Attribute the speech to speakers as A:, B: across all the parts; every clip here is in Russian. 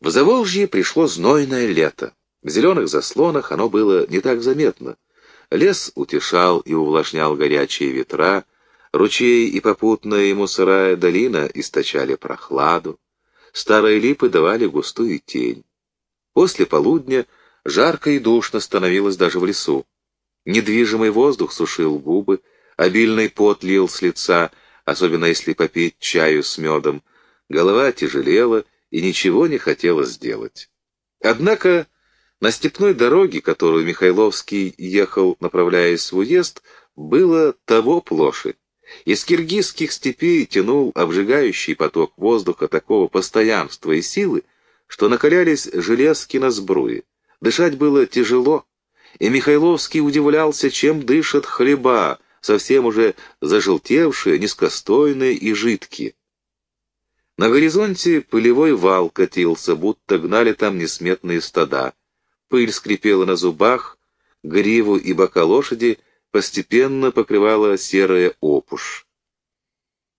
A: В Заволжье пришло знойное лето. В зеленых заслонах оно было не так заметно. Лес утешал и увлажнял горячие ветра, ручей и попутная ему сырая долина источали прохладу, старые липы давали густую тень. После полудня жарко и душно становилось даже в лесу. Недвижимый воздух сушил губы, обильный пот лил с лица, особенно если попить чаю с медом, голова тяжелела, и ничего не хотела сделать. Однако на степной дороге, которую Михайловский ехал, направляясь в уезд, было того плоши. Из киргизских степей тянул обжигающий поток воздуха такого постоянства и силы, что накалялись железки на сбруе. Дышать было тяжело, и Михайловский удивлялся, чем дышат хлеба, совсем уже зажелтевшие, низкостойные и жидкие. На горизонте пылевой вал катился, будто гнали там несметные стада. Пыль скрипела на зубах, гриву и бока лошади постепенно покрывала серая опушь.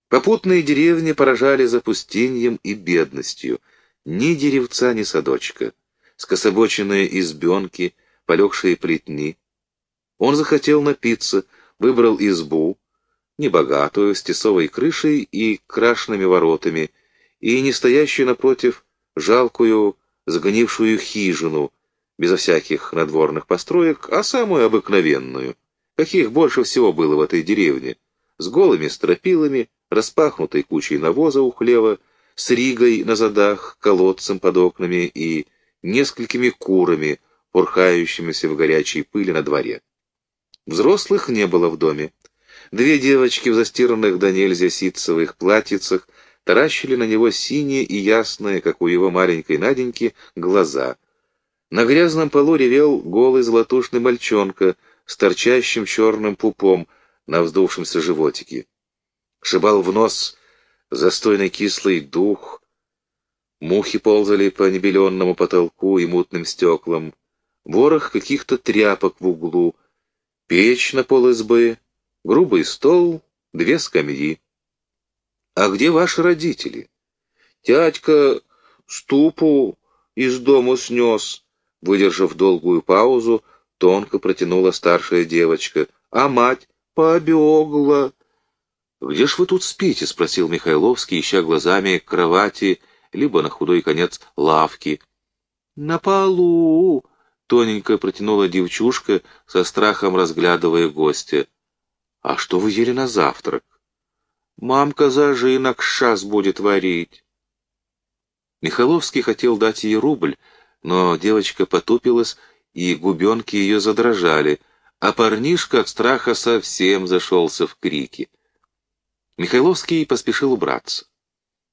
A: Попутные деревни поражали запустением и бедностью. Ни деревца, ни садочка. Скособоченные избенки, полегшие плетни. Он захотел напиться, выбрал избу, небогатую, с тесовой крышей и крашенными воротами, и не стоящую напротив жалкую, сгнившую хижину, безо всяких надворных построек, а самую обыкновенную, каких больше всего было в этой деревне, с голыми стропилами, распахнутой кучей навоза у хлева, с ригой на задах, колодцем под окнами и несколькими курами, порхающимися в горячей пыли на дворе. Взрослых не было в доме. Две девочки в застиранных до нельзя ситцевых платьицах таращили на него синие и ясные, как у его маленькой Наденьки, глаза. На грязном полу ревел голый золотушный мальчонка с торчащим черным пупом на вздувшемся животике. Шибал в нос застойный кислый дух, мухи ползали по небеленному потолку и мутным стеклам, ворох каких-то тряпок в углу, печь на пол избы, грубый стол, две скамьи. «А где ваши родители?» «Тятька ступу из дому снес», — выдержав долгую паузу, тонко протянула старшая девочка. «А мать побегла». «Где ж вы тут спите?» — спросил Михайловский, ища глазами кровати, либо на худой конец лавки. «На полу!» — тоненько протянула девчушка, со страхом разглядывая гостя. «А что вы ели на завтрак?» Мамка зажинок шас будет варить. Михайловский хотел дать ей рубль, но девочка потупилась, и губенки ее задрожали, а парнишка от страха совсем зашелся в крики. Михайловский поспешил убраться.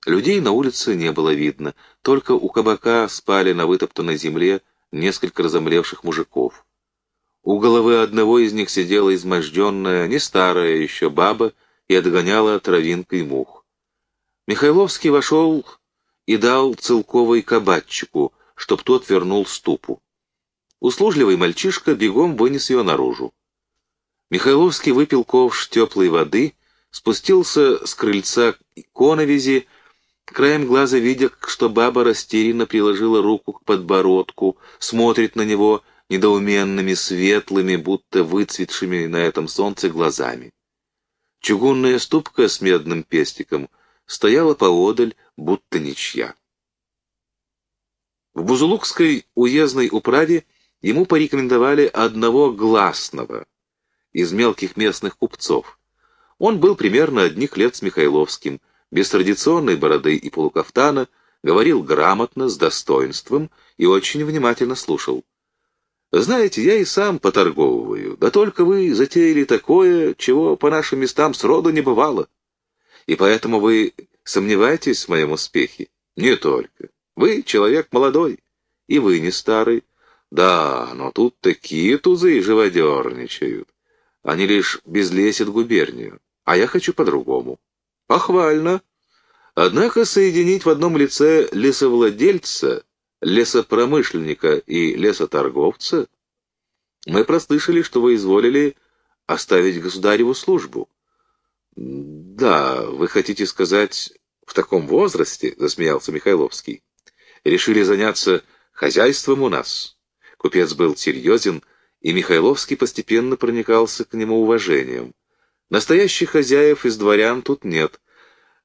A: Людей на улице не было видно, только у кабака спали на вытоптанной земле несколько разомлевших мужиков. У головы одного из них сидела изможденная, не старая еще баба, и отгоняла травинкой мух. Михайловский вошел и дал целковой кабатчику, чтоб тот вернул ступу. Услужливый мальчишка бегом вынес ее наружу. Михайловский выпил ковш теплой воды, спустился с крыльца коновизи, краем глаза видя, что баба растерянно приложила руку к подбородку, смотрит на него недоуменными, светлыми, будто выцветшими на этом солнце глазами. Чугунная ступка с медным пестиком стояла поодаль, будто ничья. В Бузулукской уездной управе ему порекомендовали одного гласного из мелких местных купцов. Он был примерно одних лет с Михайловским, без традиционной бороды и полукафтана, говорил грамотно, с достоинством и очень внимательно слушал. Знаете, я и сам поторговываю, да только вы затеяли такое, чего по нашим местам сроду не бывало. И поэтому вы сомневаетесь в моем успехе? Не только. Вы человек молодой, и вы не старый. Да, но тут такие тузы живодерничают. Они лишь безлесят губернию, а я хочу по-другому. Похвально. Однако соединить в одном лице лесовладельца лесопромышленника и лесоторговца, мы прослышали, что вы изволили оставить государеву службу. Да, вы хотите сказать, в таком возрасте, засмеялся Михайловский. решили заняться хозяйством у нас. Купец был серьезен, и Михайловский постепенно проникался к нему уважением. Настоящих хозяев из дворян тут нет.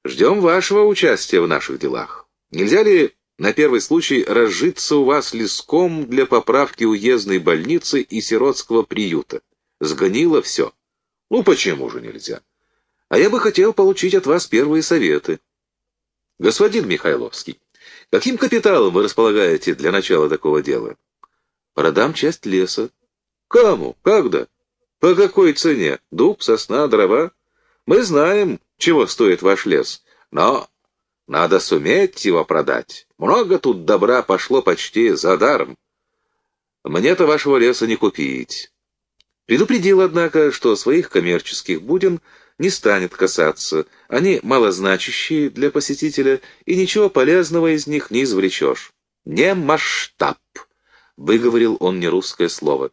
A: Ждем вашего участия в наших делах. Нельзя ли на первый случай разжиться у вас леском для поправки уездной больницы и сиротского приюта? Сгонило все. Ну почему же нельзя? А я бы хотел получить от вас первые советы. Господин Михайловский, каким капиталом вы располагаете для начала такого дела? Продам часть леса. Кому? Когда? По какой цене? Дуб, сосна, дрова? Мы знаем, чего стоит ваш лес, но надо суметь его продать. Много тут добра пошло почти за даром. Мне-то вашего леса не купить. Предупредил, однако, что своих коммерческих будин не станет касаться. Они малозначащие для посетителя, и ничего полезного из них не извлечешь. «Не масштаб», — выговорил он нерусское слово.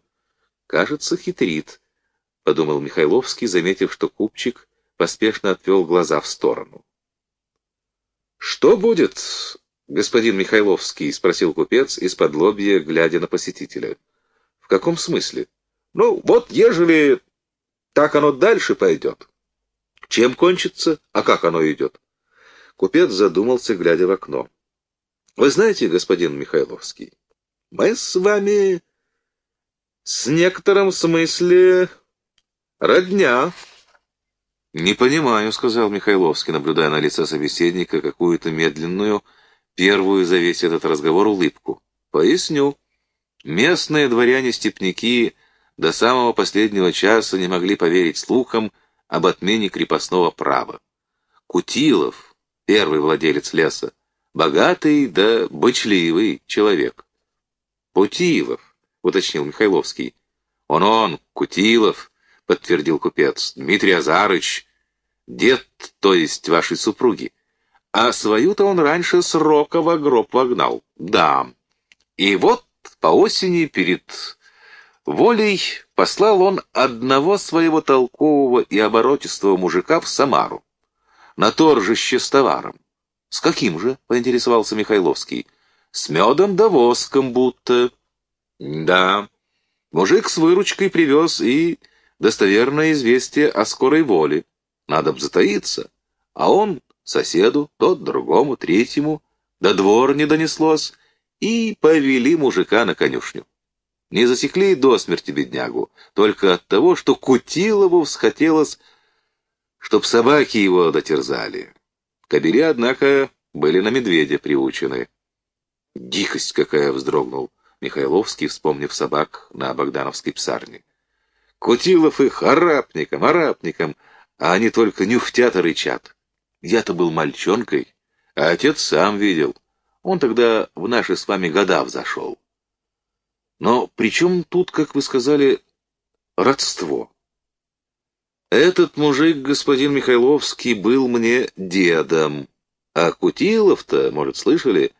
A: «Кажется, хитрит», — подумал Михайловский, заметив, что купчик поспешно отвел глаза в сторону. «Что будет, господин Михайловский?» — спросил купец из-под лобья, глядя на посетителя. «В каком смысле?» «Ну, вот ежели так оно дальше пойдет». «Чем кончится? А как оно идет?» Купец задумался, глядя в окно. «Вы знаете, господин Михайловский, мы с вами с некотором смысле родня». «Не понимаю», — сказал Михайловский, наблюдая на лице собеседника какую-то медленную, первую за весь этот разговор улыбку. «Поясню. Местные дворяне-степняки до самого последнего часа не могли поверить слухам об отмене крепостного права. Кутилов, первый владелец леса, богатый да бычливый человек. «Путилов», — уточнил Михайловский. «Он-он, Кутилов», — подтвердил купец, — «Дмитрий Азарыч, дед, то есть вашей супруги. А свою-то он раньше с Рокова гроб вогнал. Да. И вот по осени перед волей послал он одного своего толкового и оборотистого мужика в Самару, на торжище с товаром. «С каким же?» — поинтересовался Михайловский. «С медом да воском будто». «Да». Мужик с выручкой привез и достоверное известие о скорой воле. Надо б затаиться. А он соседу, тот другому, третьему, до двор не донеслось, и повели мужика на конюшню. Не засекли до смерти беднягу, только от того, что Кутилову всхотелось, чтоб собаки его дотерзали. Кобели, однако, были на медведя приучены. Дикость какая вздрогнул Михайловский, вспомнив собак на Богдановской псарне. Кутилов их арапником, арапником, а они только нюхтят и рычат. Я-то был мальчонкой, а отец сам видел. Он тогда в наши с вами года взошел. Но при чем тут, как вы сказали, родство? Этот мужик, господин Михайловский, был мне дедом, а Кутилов-то, может, слышали,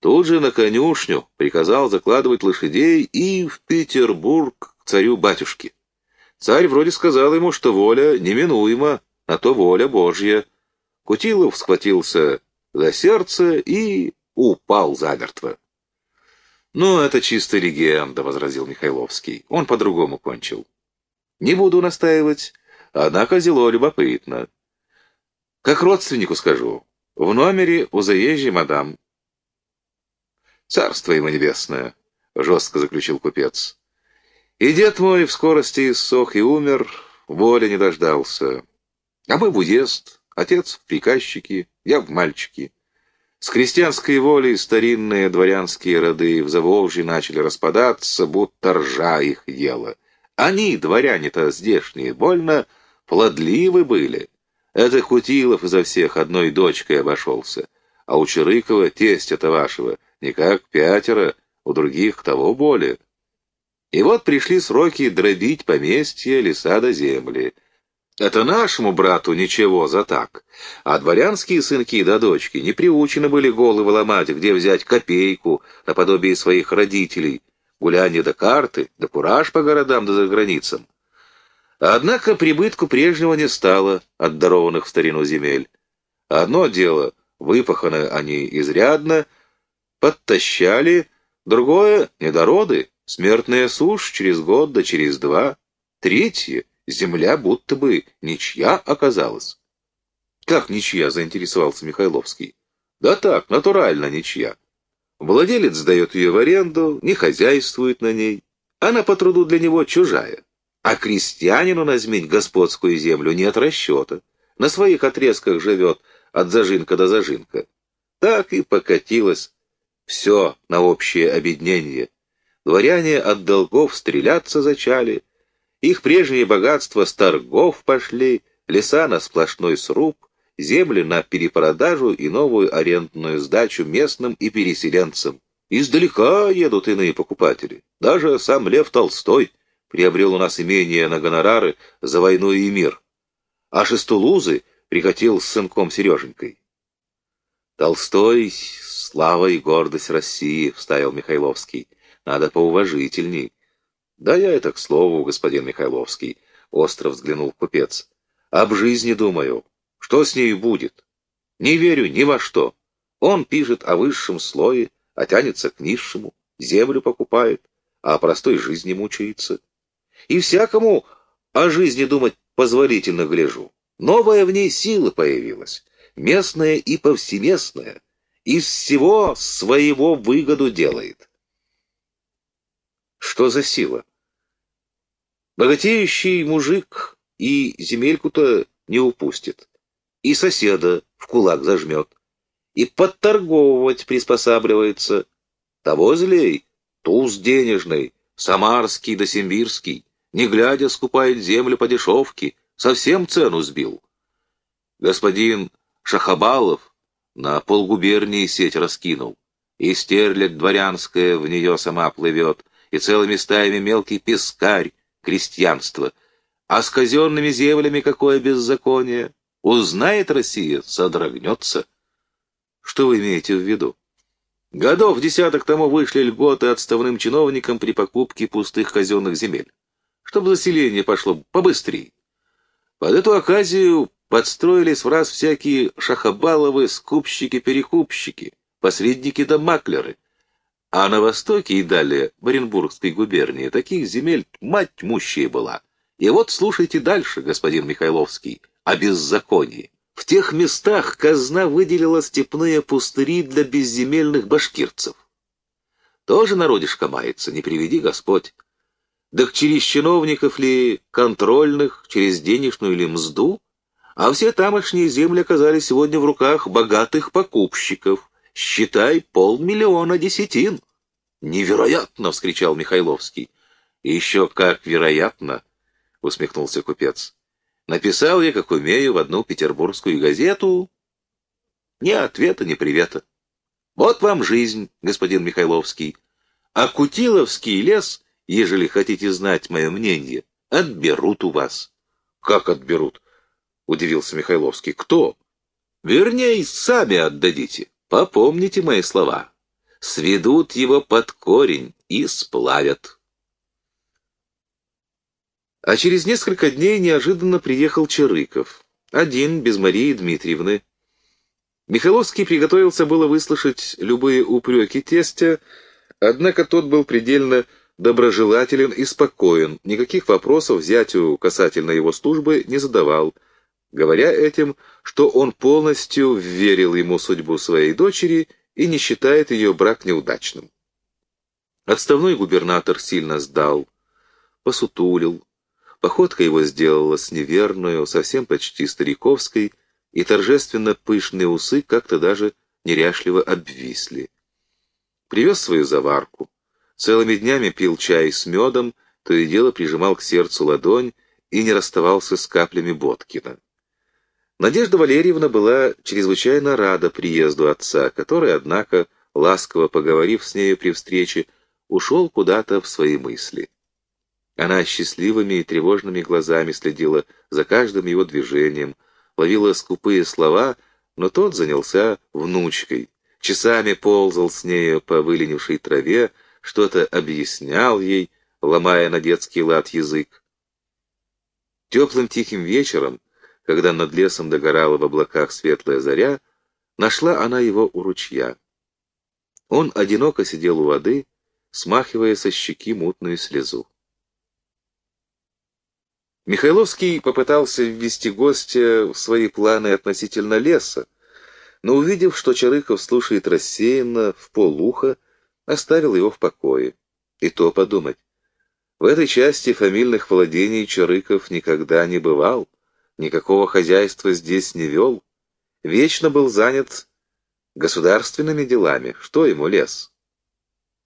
A: тут же на конюшню приказал закладывать лошадей и в Петербург к царю-батюшке. Царь вроде сказал ему, что воля неминуема, а то воля Божья. Кутилов схватился за сердце и упал замертво. «Ну, это чисто легенда», — возразил Михайловский. Он по-другому кончил. «Не буду настаивать, однако зело любопытно. Как родственнику скажу, в номере у заезжей мадам». «Царство ему небесное», — жестко заключил купец. «И дед мой в скорости иссох и умер, воля не дождался. А мы в уезд, отец в приказчики, я в мальчики». С крестьянской волей старинные дворянские роды в Заволжье начали распадаться, будто ржа их ела. Они, дворяне-то здешние, больно плодливы были. Это Хутилов изо всех одной дочкой обошелся, а у Чирыкова, тестя-то вашего, никак пятеро, у других того более. И вот пришли сроки дробить поместья, леса до земли. Это нашему брату ничего за так. А дворянские сынки да дочки не приучены были головы ломать, где взять копейку наподобие своих родителей, гуляние до карты, да кураж по городам да за границам. Однако прибытку прежнего не стало от дарованных в старину земель. Одно дело, выпаханы они изрядно, подтащали, другое — недороды, смертная сушь через год да через два, третье — земля будто бы ничья оказалась. Как ничья, заинтересовался Михайловский. Да так, натурально ничья. Владелец сдает ее в аренду, не хозяйствует на ней. Она по труду для него чужая. А крестьянину назметь господскую землю нет расчета. На своих отрезках живет от зажинка до зажинка. Так и покатилось все на общее обеднение. Дворяне от долгов стреляться зачали, их прежние богатства с торгов пошли, леса на сплошной сруб, земли на перепродажу и новую арендную сдачу местным и переселенцам. Издалека едут иные покупатели. Даже сам Лев Толстой приобрел у нас имение на гонорары за войну и мир. Аж из Тулузы с сынком Сереженькой. Толстой — слава и гордость России, — вставил Михайловский. Надо поуважительней. Да я это к слову, господин Михайловский, — остро взглянул купец. Об жизни думаю. Что с ней будет? Не верю ни во что. Он пишет о высшем слое, а тянется к низшему, землю покупает, а о простой жизни мучается. И всякому о жизни думать позволительно гляжу. Новая в ней сила появилась, местная и повсеместная, из всего своего выгоду делает. Что за сила? Богатеющий мужик и земельку-то не упустит и соседа в кулак зажмет, и подторговывать приспосабливается. Того злей, туз денежный, самарский да симбирский, не глядя скупает землю по дешевке, совсем цену сбил. Господин Шахабалов на полгубернии сеть раскинул, и стерлядь дворянская в нее сама плывет, и целыми стаями мелкий пескарь, крестьянство. А с казенными землями какое беззаконие! Узнает Россия, содрогнется. Что вы имеете в виду? Годов десяток тому вышли льготы отставным чиновникам при покупке пустых казенных земель, чтобы заселение пошло побыстрее. Под эту оказию подстроились в раз всякие шахабаловы, скупщики-перекупщики, посредники да маклеры. А на востоке и далее, в Оренбургской губернии, таких земель мать тьмущая была. И вот слушайте дальше, господин Михайловский о беззаконии. В тех местах казна выделила степные пустыри для безземельных башкирцев. Тоже народишко мается, не приведи Господь. Да через чиновников ли контрольных, через денежную или мзду? А все тамошние земли оказались сегодня в руках богатых покупщиков. Считай, полмиллиона десятин. «Невероятно!» — вскричал Михайловский. «Еще как вероятно!» — усмехнулся купец. Написал я, как умею, в одну петербургскую газету. Ни ответа, ни привета. Вот вам жизнь, господин Михайловский. А Кутиловский лес, ежели хотите знать мое мнение, отберут у вас. Как отберут? Удивился Михайловский. Кто? Вернее, сами отдадите. Попомните мои слова. Сведут его под корень и сплавят. А через несколько дней неожиданно приехал Чарыков. Один, без Марии Дмитриевны. Михайловский приготовился было выслушать любые упреки тестя, однако тот был предельно доброжелателен и спокоен, никаких вопросов зятю касательно его службы не задавал, говоря этим, что он полностью верил ему судьбу своей дочери и не считает ее брак неудачным. Отставной губернатор сильно сдал, посутулил, Походка его сделалась неверную, совсем почти стариковской, и торжественно пышные усы как-то даже неряшливо обвисли. Привез свою заварку. Целыми днями пил чай с медом, то и дело прижимал к сердцу ладонь и не расставался с каплями Боткина. Надежда Валерьевна была чрезвычайно рада приезду отца, который, однако, ласково поговорив с нею при встрече, ушел куда-то в свои мысли. Она счастливыми и тревожными глазами следила за каждым его движением, ловила скупые слова, но тот занялся внучкой, часами ползал с нею по выленившей траве, что-то объяснял ей, ломая на детский лад язык. Теплым тихим вечером, когда над лесом догорала в облаках светлая заря, нашла она его у ручья. Он одиноко сидел у воды, смахивая со щеки мутную слезу. Михайловский попытался ввести гостя в свои планы относительно леса, но, увидев, что Чарыков слушает рассеянно, в полуха, оставил его в покое. И то подумать. В этой части фамильных владений Чарыков никогда не бывал, никакого хозяйства здесь не вел, вечно был занят государственными делами, что ему лес.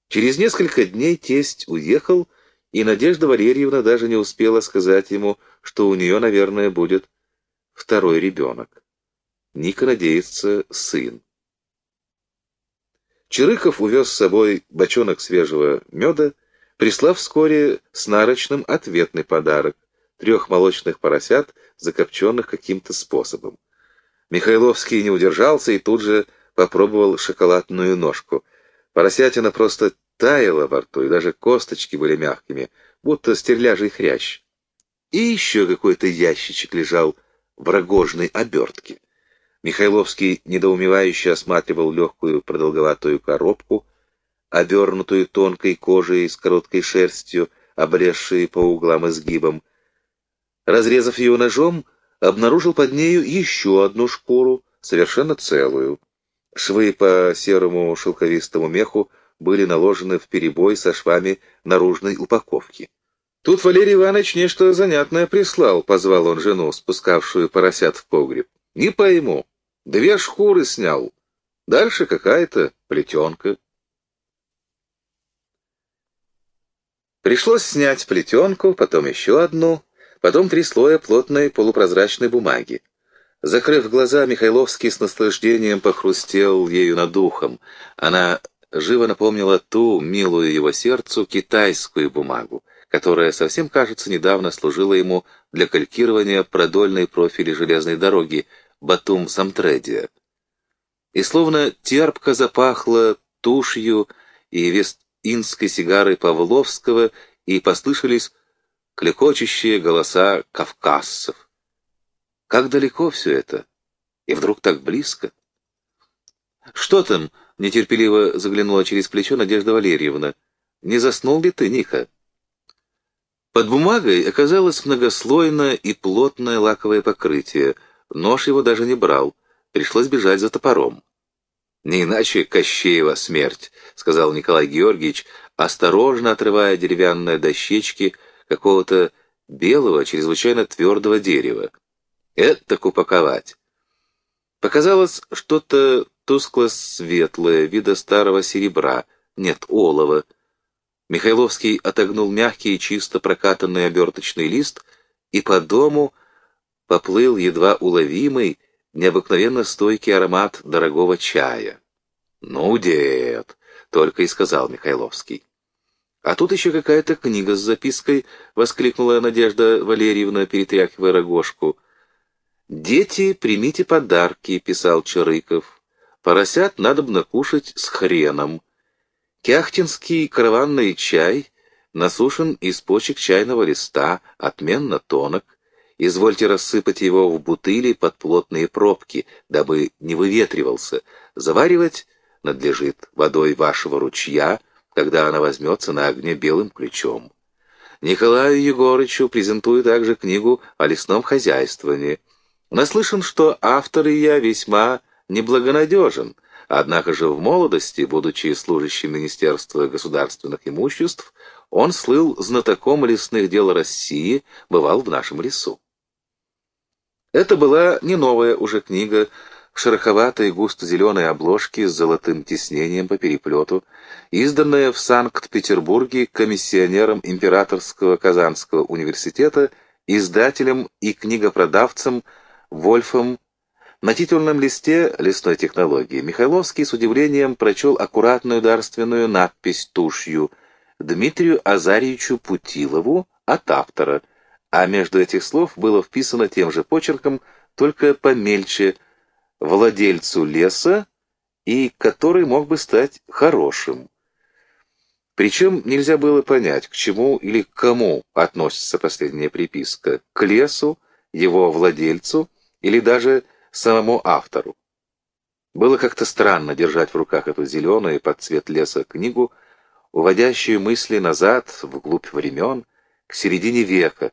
A: Через несколько дней тесть уехал, и Надежда Валерьевна даже не успела сказать ему, что у нее, наверное, будет второй ребенок. Ника надеется, сын. Чирыков увез с собой бочонок свежего меда, прислав вскоре с нарочным ответный подарок — трех молочных поросят, закопченных каким-то способом. Михайловский не удержался и тут же попробовал шоколадную ножку. Поросятина просто таяла во рту, и даже косточки были мягкими, будто стерляжий хрящ. И еще какой-то ящичек лежал в рогожной обертке. Михайловский недоумевающе осматривал легкую продолговатую коробку, обернутую тонкой кожей с короткой шерстью, обрезшей по углам изгибом. Разрезав ее ножом, обнаружил под нею еще одну шкуру, совершенно целую. Швы по серому шелковистому меху были наложены в перебой со швами наружной упаковки. «Тут Валерий Иванович нечто занятное прислал», — позвал он жену, спускавшую поросят в погреб. «Не пойму. Две шкуры снял. Дальше какая-то плетенка». Пришлось снять плетенку, потом еще одну, потом три слоя плотной полупрозрачной бумаги. Закрыв глаза, Михайловский с наслаждением похрустел ею над ухом. Она живо напомнила ту, милую его сердцу, китайскую бумагу, которая совсем, кажется, недавно служила ему для калькирования продольной профили железной дороги Батум-Самтредия. И словно терпко запахло тушью и вест-инской сигарой Павловского, и послышались клекочущие голоса кавказцев. Как далеко все это? И вдруг так близко? «Что там?» — нетерпеливо заглянула через плечо Надежда Валерьевна. «Не заснул ли ты, Ника?» Под бумагой оказалось многослойное и плотное лаковое покрытие. Нож его даже не брал. Пришлось бежать за топором. «Не иначе Кощеева смерть», — сказал Николай Георгиевич, осторожно отрывая деревянные дощечки какого-то белого, чрезвычайно твердого дерева. «Это так упаковать». Показалось что-то тускло-светлое, вида старого серебра, нет, олова. Михайловский отогнул мягкий и чисто прокатанный оберточный лист, и по дому поплыл едва уловимый, необыкновенно стойкий аромат дорогого чая. «Ну, дед!» — только и сказал Михайловский. «А тут еще какая-то книга с запиской», — воскликнула Надежда Валерьевна, перетряхивая рогожку. «Дети, примите подарки», — писал Чарыков. Поросят надобно кушать с хреном. Кяхтинский караванный чай насушен из почек чайного листа, отменно тонок. Извольте рассыпать его в бутыли под плотные пробки, дабы не выветривался. Заваривать надлежит водой вашего ручья, когда она возьмется на огне белым ключом. Николаю Егорычу презентую также книгу о лесном хозяйствовании. Наслышан, что автор ее весьма неблагонадежен, однако же в молодости, будучи служащим Министерства государственных имуществ, он слыл знатоком лесных дел России, бывал в нашем лесу. Это была не новая уже книга, в шероховатой густо-зеленой обложке с золотым тиснением по переплету, изданная в Санкт-Петербурге комиссионером Императорского Казанского университета, издателем и книгопродавцем Вольфом на титульном листе лесной технологии. Михайловский с удивлением прочел аккуратную дарственную надпись тушью «Дмитрию Азарьевичу Путилову» от автора, а между этих слов было вписано тем же почерком, только помельче, «владельцу леса» и который мог бы стать хорошим. Причем нельзя было понять, к чему или к кому относится последняя приписка, к лесу, его владельцу или даже самому автору. Было как-то странно держать в руках эту зеленую под цвет леса книгу, уводящую мысли назад, вглубь времен, к середине века,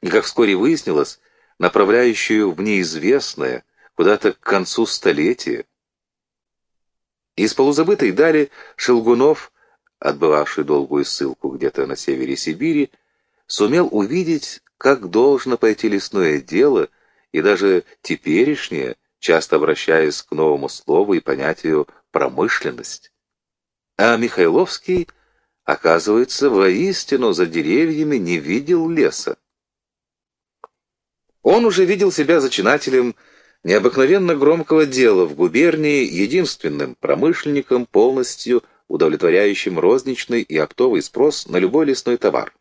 A: и, как вскоре выяснилось, направляющую в неизвестное, куда-то к концу столетия. Из полузабытой дали Шелгунов, отбывавший долгую ссылку где-то на севере Сибири, сумел увидеть, как должно пойти лесное дело, и даже теперешнее, часто обращаясь к новому слову и понятию «промышленность». А Михайловский, оказывается, воистину за деревьями не видел леса. Он уже видел себя зачинателем необыкновенно громкого дела в губернии, единственным промышленником, полностью удовлетворяющим розничный и оптовый спрос на любой лесной товар.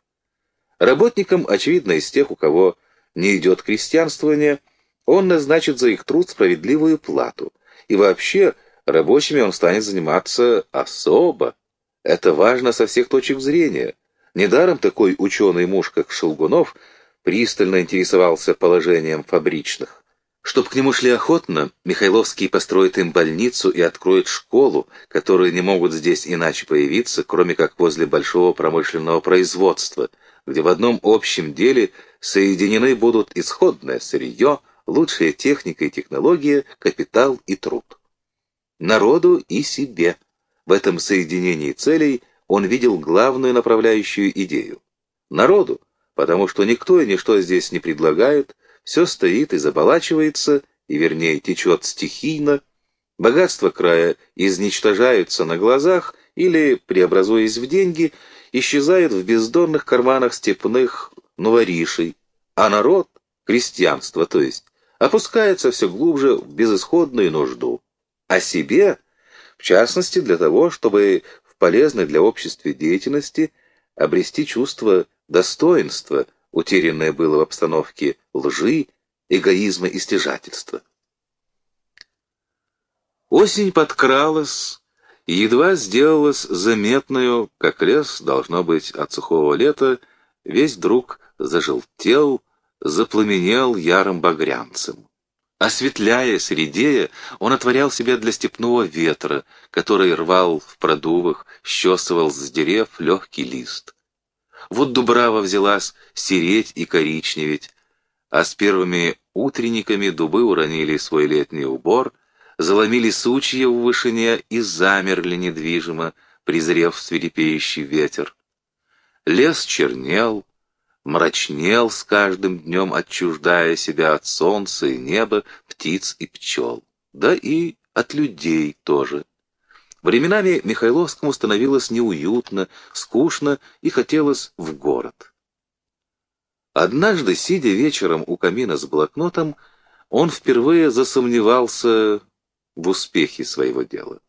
A: Работникам, очевидно, из тех, у кого не идет крестьянствование, он назначит за их труд справедливую плату. И вообще, рабочими он станет заниматься особо. Это важно со всех точек зрения. Недаром такой ученый муж, как Шелгунов, пристально интересовался положением фабричных. Чтоб к нему шли охотно, Михайловский построит им больницу и откроет школу, которые не могут здесь иначе появиться, кроме как возле большого промышленного производства, где в одном общем деле соединены будут исходное сырье, лучшая техника и технология, капитал и труд. Народу и себе. В этом соединении целей он видел главную направляющую идею. Народу, потому что никто и ничто здесь не предлагает, все стоит и заболачивается, и вернее течет стихийно, богатства края изничтожаются на глазах или, преобразуясь в деньги, исчезают в бездонных карманах степных новоришей, а народ, крестьянство то есть, опускается все глубже в безысходную нужду. О себе, в частности, для того, чтобы в полезной для общества деятельности обрести чувство достоинства, утерянное было в обстановке лжи, эгоизма и стяжательства. Осень подкралась и едва сделалась заметную, как лес, должно быть, от сухого лета, весь вдруг зажелтел, запламенел ярым багрянцем. Осветляя, средея, он отворял себя для степного ветра, который рвал в продувах, щесывал с дерев легкий лист. Вот дубрава взялась сереть и коричневеть, а с первыми утренниками дубы уронили свой летний убор, заломили сучья в вышине и замерли недвижимо, презрев свирепеющий ветер. Лес чернел, мрачнел с каждым днем, отчуждая себя от солнца и неба, птиц и пчел, да и от людей тоже. Временами Михайловскому становилось неуютно, скучно и хотелось в город. Однажды, сидя вечером у камина с блокнотом, он впервые засомневался в успехе своего дела.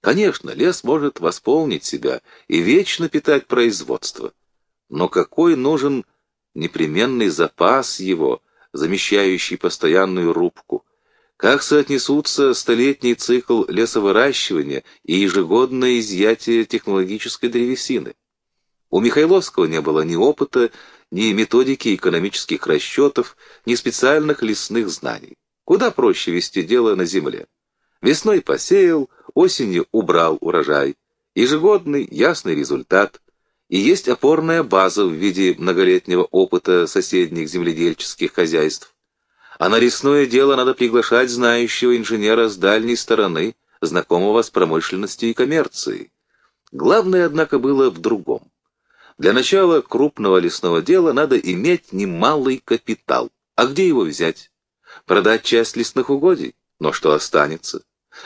A: Конечно, лес может восполнить себя и вечно питать производство. Но какой нужен непременный запас его, замещающий постоянную рубку? Как соотнесутся столетний цикл лесовыращивания и ежегодное изъятие технологической древесины? У Михайловского не было ни опыта, ни методики экономических расчетов, ни специальных лесных знаний. Куда проще вести дело на земле. Весной посеял, осенью убрал урожай. Ежегодный ясный результат. И есть опорная база в виде многолетнего опыта соседних земледельческих хозяйств. А на лесное дело надо приглашать знающего инженера с дальней стороны, знакомого с промышленностью и коммерцией. Главное, однако, было в другом. Для начала крупного лесного дела надо иметь немалый капитал. А где его взять? Продать часть лесных угодий? Но что останется?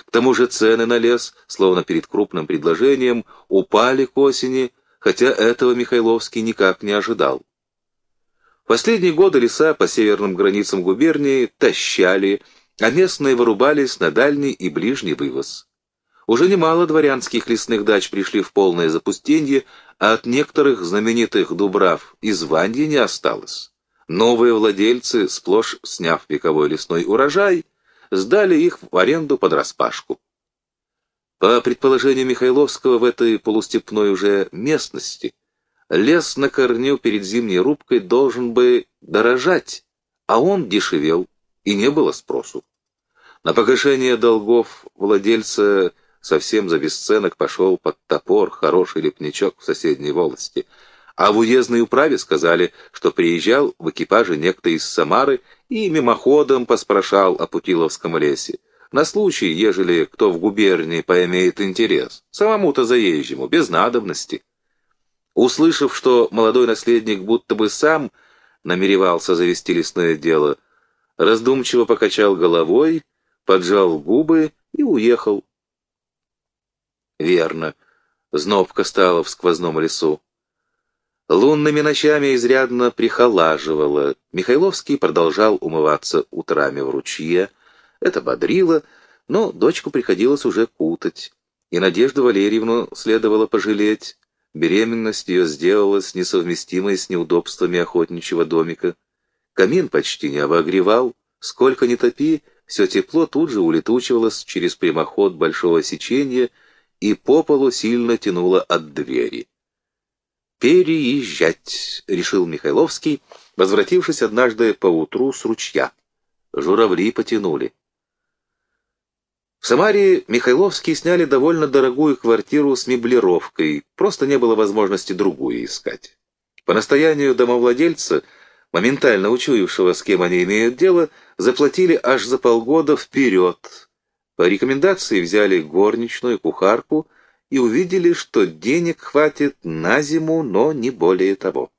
A: К тому же цены на лес, словно перед крупным предложением, упали к осени, хотя этого Михайловский никак не ожидал. Последние годы леса по северным границам губернии тащали, а местные вырубались на дальний и ближний вывоз. Уже немало дворянских лесных дач пришли в полное запустение, а от некоторых знаменитых дубрав и званья не осталось. Новые владельцы, сплошь сняв вековой лесной урожай, сдали их в аренду под распашку. По предположению Михайловского, в этой полустепной уже местности Лес на корню перед зимней рубкой должен бы дорожать, а он дешевел, и не было спросу. На погашение долгов владельца совсем за бесценок пошел под топор хороший лепничок в соседней волости. А в уездной управе сказали, что приезжал в экипаже некто из Самары и мимоходом поспрашал о Путиловском лесе. На случай, ежели кто в губернии поимеет интерес, самому-то заезжему, без надобности. Услышав, что молодой наследник будто бы сам намеревался завести лесное дело, раздумчиво покачал головой, поджал губы и уехал. Верно, знобка стала в сквозном лесу. Лунными ночами изрядно прихолаживало. Михайловский продолжал умываться утрами в ручье. Это бодрило, но дочку приходилось уже кутать. И Надежду Валерьевну следовало пожалеть. Беременность ее сделалась несовместимой с неудобствами охотничьего домика. Камин почти не обогревал. Сколько ни топи, все тепло тут же улетучивалось через прямоход большого сечения и по полу сильно тянуло от двери. «Переезжать», — решил Михайловский, возвратившись однажды поутру с ручья. Журавли потянули. В Самаре Михайловские сняли довольно дорогую квартиру с меблировкой, просто не было возможности другую искать. По настоянию домовладельца — моментально учуявшего, с кем они имеют дело, заплатили аж за полгода вперед. По рекомендации взяли горничную, кухарку и увидели, что денег хватит на зиму, но не более того.